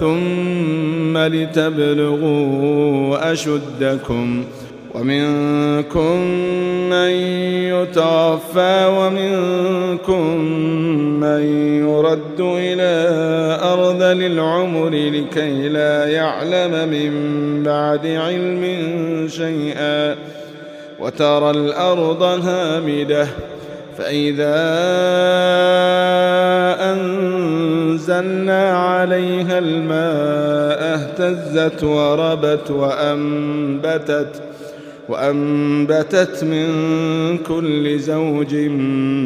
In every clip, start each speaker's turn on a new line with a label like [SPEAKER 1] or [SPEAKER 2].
[SPEAKER 1] ثم لتبلغوا أشدكم ومنكم من يتوفى ومنكم من يرد إلى أرض للعمر لكي لا يعلم من بعد علم شيئا وترى الأرض هامدة فإذا أنزلنا عليها الماء اهتزت وربت وأنبتت وأنبتت من كل زوج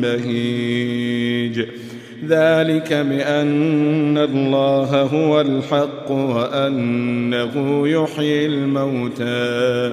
[SPEAKER 1] بهيج ذلك بأن الله هو الحق وأنه يحيي الموتى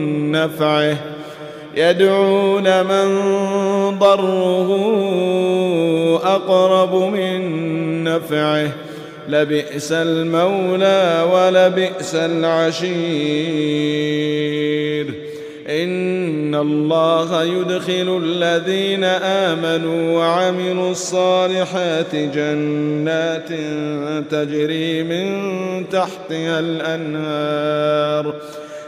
[SPEAKER 1] نفعه يدعون من ضره أقرب من نفعه لبئس المولى ولبئس العشير إن الله يدخل الذين آمنوا وعملوا الصالحات جنات تجري من تحتها الأنهار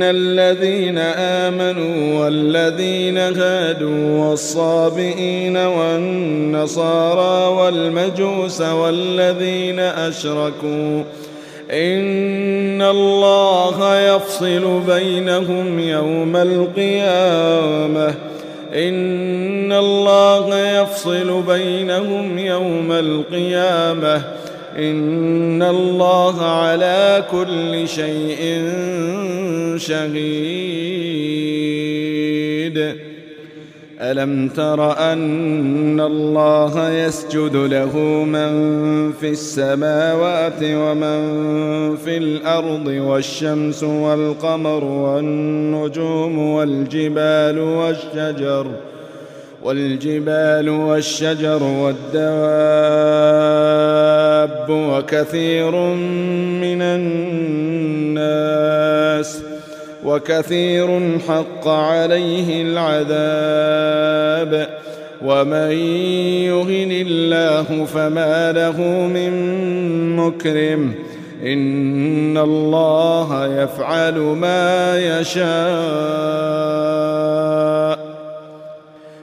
[SPEAKER 1] ان الذين امنوا والذين هادوا والصابئين والنصارى والمجوس والذين اشركوا ان الله يفصل بينهم يوم القيامه ان الله يفصل بينهم يوم القيامه ان الله على كل شيء شهيد. ألم تر أن الله يسجد له من في السماوات ومن في الأرض والشمس والقمر والنجوم والجبال والشجر والشجر والجبال والشجر والدواب وكثير من الناس وكثير حق عليه العذاب ومن يهن الله فما له من مكرم إن الله يفعل ما يشاء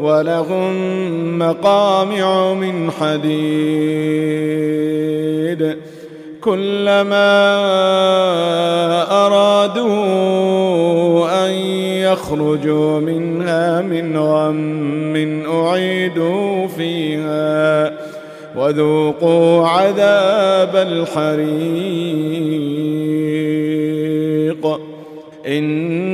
[SPEAKER 1] وَلَهُمْ مَقَامِعُ مِنْ حَدِيدٍ كلما أرادوا أن يخرجوا منها من غم أعيدوا فيها وذوقوا عذاب الحريق إن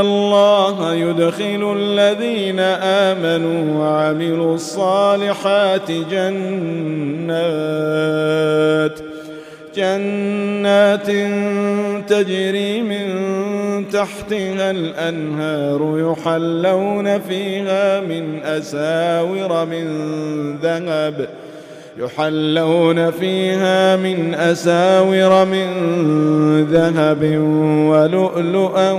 [SPEAKER 1] الله يدخل الذين آمنوا وعملوا الصالحات جنات جنات تجري من تحتها الأنهار يحلون فيها من أساور من ذهب يحلون فيها من أساور من ذهب ولؤلؤا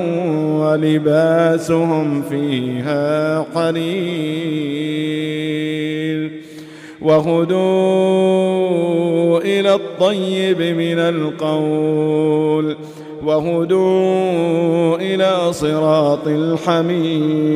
[SPEAKER 1] ولباسهم فيها قليل وهدوا إلى الطيب من القول وهدوا إلى صراط الحميد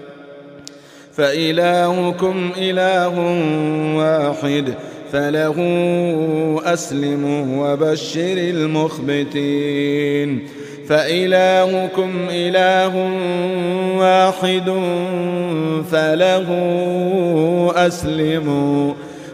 [SPEAKER 1] فإلهكم إله واحد فله أسلموا وبشر المخبتين فإلهكم إله واحد فله أسلموا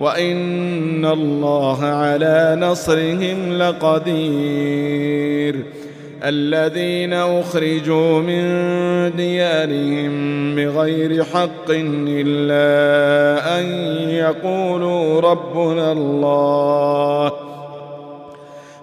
[SPEAKER 1] وَإِنَّ اللَّهَ عَلَى نَصْرِهِمْ لَقَدِيرٌ الذين أخرجوا من ديارهم بغير حق إلا أن يقولوا ربنا الله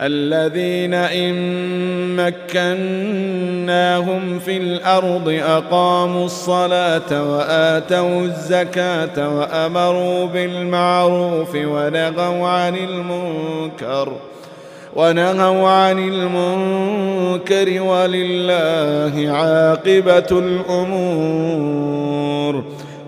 [SPEAKER 1] الذين إن مكناهم في الأرض أقاموا الصلاة وآتوا الزكاة وأمروا بالمعروف ونغوا عن المنكر ونهوا عن المنكر ولله عاقبة الأمور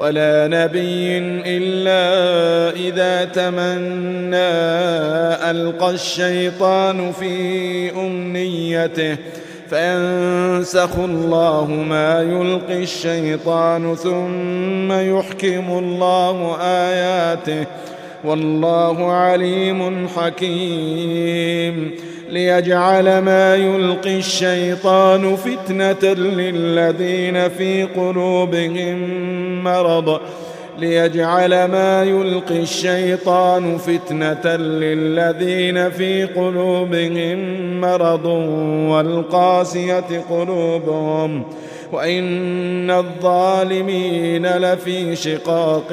[SPEAKER 1] ولا نبي إلا إذا تمنى ألقى الشيطان في أمنيته فينسخ الله ما يلقي الشيطان ثم يحكم الله آياته والله عليم حكيم. ليجعل ما يلقي الشيطان فتنة للذين في قلوبهم مرض. ليجعل ما يلقي الشيطان فتنة للذين في قلوبهم مرض والقاسية قلوبهم. وإن الظالمين لفي شقاق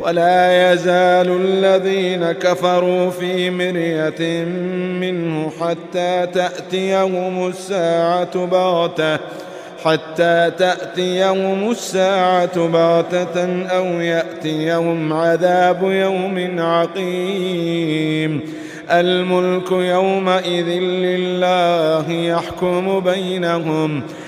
[SPEAKER 1] ولا يزال الذين كفروا في مرية منه حتى تأتيهم الساعة بغتة حتى تأتيهم الساعة باتة أو يأتيهم عذاب يوم عقيم. الملك يومئذ لله يحكم بينهم.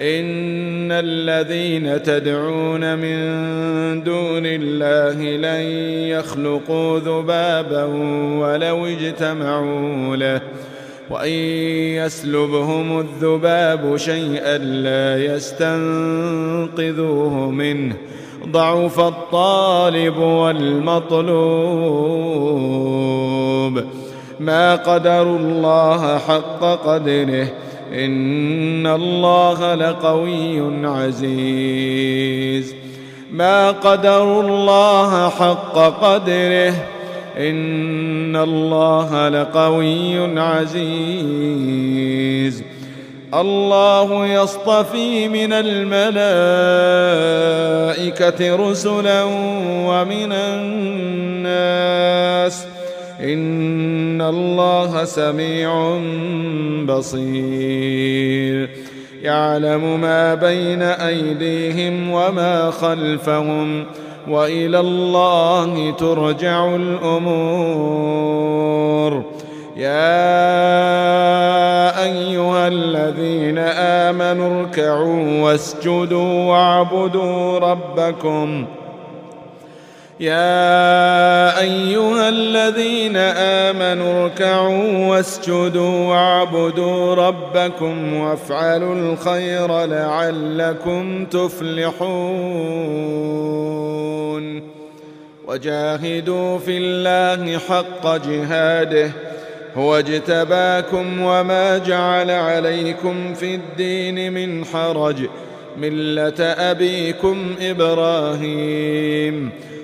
[SPEAKER 1] ان الذين تدعون من دون الله لن يخلقوا ذبابا ولو اجتمعوا له وان يسلبهم الذباب شيئا لا يستنقذوه منه ضعف الطالب والمطلوب ما قدر الله حق قدره ان الله لقوي عزيز. ما قدر الله حق قدره ان الله لقوي عزيز. الله يصطفي من الملائكة رسلا ومن الناس ان الله سميع بصير يعلم ما بين ايديهم وما خلفهم والى الله ترجع الأمور يا ايها الذين امنوا اركعوا واسجدوا واعبدوا ربكم يا أيها الذين آمنوا اركعوا واسجدوا وعبدوا ربكم وافعلوا الخير لعلكم تفلحون وجاهدوا في الله حق جهاده هو اجتباكم وما جعل عليكم في الدين من حرج ملة أبيكم إبراهيم